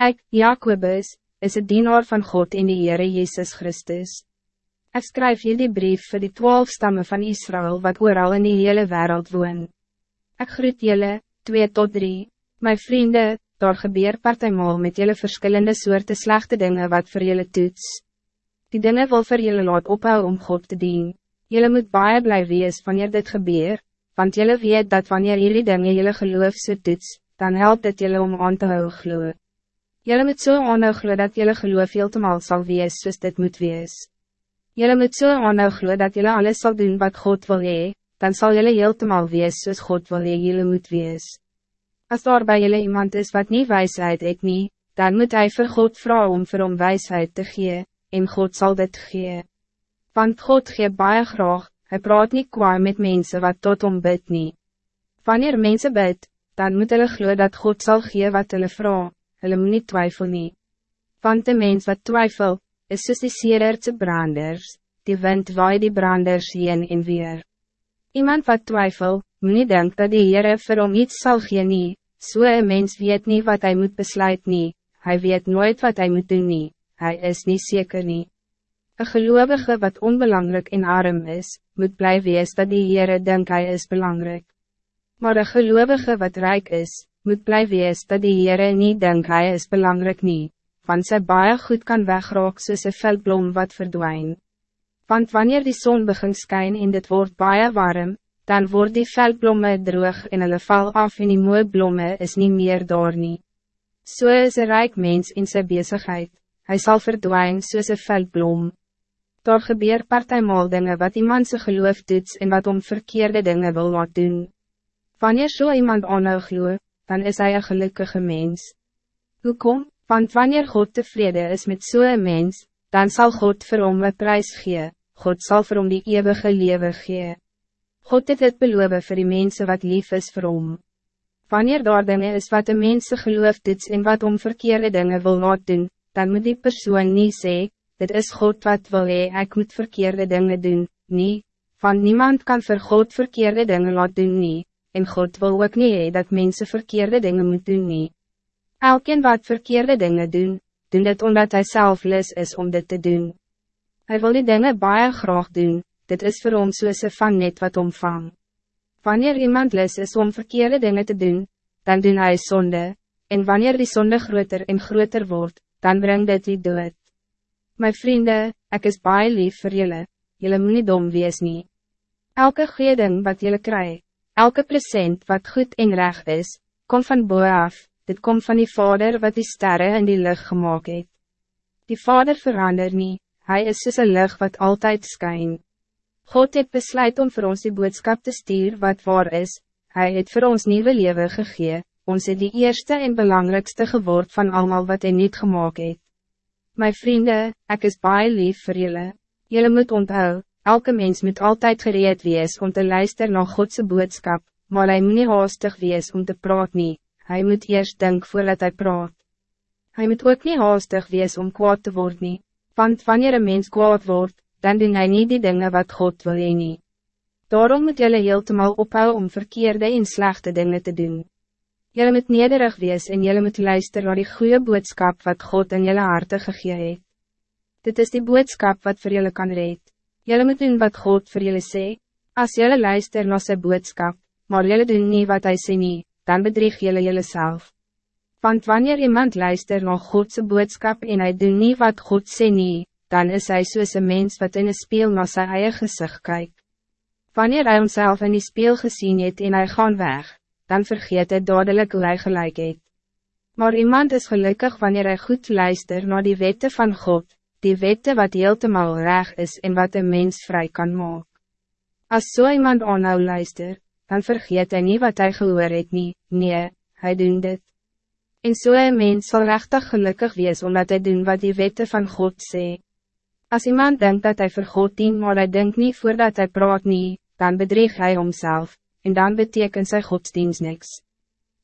Ik, Jacobus, is het dienaar van God in de Heere Jezus Christus. Ik schrijf hier die brief voor die twaalf stammen van Israël wat ooral in die hele wereld woon. Ik groet jullie, twee tot drie, mijn vrienden, daar gebeur partijmal met jullie verschillende soorten slechte dingen wat voor jullie toets. Die dingen wil voor jullie laat ophou om God te dienen. Jullie moet baie blij wees wanneer dit gebeur, want jullie weet dat wanneer jullie dingen jullie geloof so toets, dan helpt het jullie om aan te hou geloof. Jullie moet so aanhou glo dat jullie geloof heeltemal sal wees soos dit moet wees. Jullie moet so aanhou glo dat jullie alles zal doen wat God wil hee, dan zal jullie heeltemal wees soos God wil hee jullie moet wees. Als daar bij jullie iemand is wat niet wijsheid het nie, dan moet hij vir God vragen om vir hom wijsheid te gee, en God zal dit gee. Want God gee baie graag, hij praat niet kwaai met mensen wat tot om bid nie. Wanneer mensen bid, dan moet hulle glo dat God zal gee wat hulle vraag hulle moet nie twyfel nie. Want de mens wat twyfel, is soos die seerertse branders, die wind waai die branders heen en weer. Iemand wat twyfel, moet nie denk dat die Heere vir hom iets sal gee nie, so een mens weet niet wat hij moet besluit nie, hy weet nooit wat hij moet doen nie, hy is niet zeker nie. Een gelovige wat onbelangrijk en arm is, moet blij wees dat die Heere denk hij is belangrijk. Maar een gelovige wat rijk is, moet blij wees dat die Heere niet denk hij is belangrijk niet, want sy baie goed kan wegraak soos een veldblom wat verdwijn. Want wanneer die zon begint skyn en dit wordt baie warm, dan wordt die veldblomme droog en hulle val af en die mooie blomme is niet meer daar nie. So is een rijk mens in zijn bezigheid, hij zal verdwijnen soos een veldblom. Daar gebeur partijmal dinge wat iemand se geloof doet en wat om verkeerde dingen wil laat doen. Wanneer so iemand aanhou geloof, dan is hij een gelukkige mens. Hoekom? Want wanneer God tevreden is met zo'n mens, dan zal God vir hom een prijs gee, God zal vir hom die eeuwige leven gee. God het het beloof vir die mensen wat lief is vir hom. Wanneer daar dinge is wat de mensen geloof dit en wat om verkeerde dingen wil laat doen, dan moet die persoon niet zeggen, dit is God wat wil hee, ek moet verkeerde dingen doen, nie, van niemand kan vir God verkeerde dingen laat doen nie, en God wil ook niet dat mensen verkeerde dingen moet doen nie. Elkeen wat verkeerde dingen doen, doen dit omdat hij zelf les is om dit te doen. Hij wil die dingen baie graag doen, dit is voor ons soos van net wat omvang. Wanneer iemand les is om verkeerde dingen te doen, dan doen hij zonde, en wanneer die zonde groter en groter wordt, dan brengt dit die dood. Mijn vrienden, ik is baie lief voor jullie, jullie moet niet dom wees nie. Elke goeie ding wat jullie krijgen, Elke present wat goed en recht is, komt van boe af, dit komt van die vader wat die sterren in die lucht gemaakt het. Die vader verander niet, hij is soos een lucht wat altijd schijnt. God het besluit om voor ons die boodschap te stuur wat waar is, hij het voor ons nieuwe leven gegee, ons het die eerste en belangrijkste geword van allemaal wat hij niet gemaakt het. Mijn vrienden, ik is baie lief voor jullie. Jullie moet onthou, Elke mens moet altijd gereed wees om te luisteren naar Godse boodschap, maar hij moet niet haastig wees om te praten nie, hij moet eerst denken voordat hij praat. Hij moet ook niet haastig wees om kwaad te worden nie, want wanneer een mens kwaad wordt, dan doen hij niet die dingen wat God wil heen nie. Daarom moet jullie heeltemal ophouden om verkeerde en slechte dingen te doen. Jullie moet nederig wees en jullie moet luisteren naar die goede boodschap wat God in jullie harte gegee het. Dit is die boodschap wat voor jullie kan redden. Jullie moet doen wat God voor jullie sê. Als jullie luister naar zijn boodschap, maar jullie doen niet wat hij sê nie, dan bedrieg jullie jezelf. Want wanneer iemand luister naar Godse boodschap en hij doen niet wat God sê nie, dan is hij soos een mens wat in een speel naar zijn eigen gezicht kijkt. Wanneer hij homself in die speel gezien het en hij gaan weg, dan vergeet hij dadelijk hoe hij gelijk het. Maar iemand is gelukkig wanneer hij goed luistert naar die wetten van God, die wette wat heeltemal reg is en wat een mens vrij kan maken. Als zo so iemand aanhou luister, dan vergeet hij niet wat hij gehoor het nie, nee, hij doen dit. En so een mens zal rechtig gelukkig wees omdat hij doen wat die wette van God sê. Als iemand denkt dat hij vir God dien maar hij denkt niet voordat hij praat nie, dan bedreig hij homself, en dan betekent zijn godsdienst niks.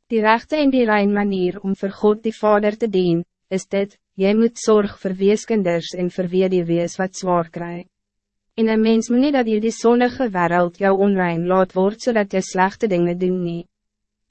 Die rechte en die rein manier om vir God die Vader te dien, is dit, Jij moet zorg voor weeskinders en wie die wees wat zwaar krijgt. En een mens moet niet dat je die zonnige wereld jou onrein laat wordt zodat je slechte dingen doen niet.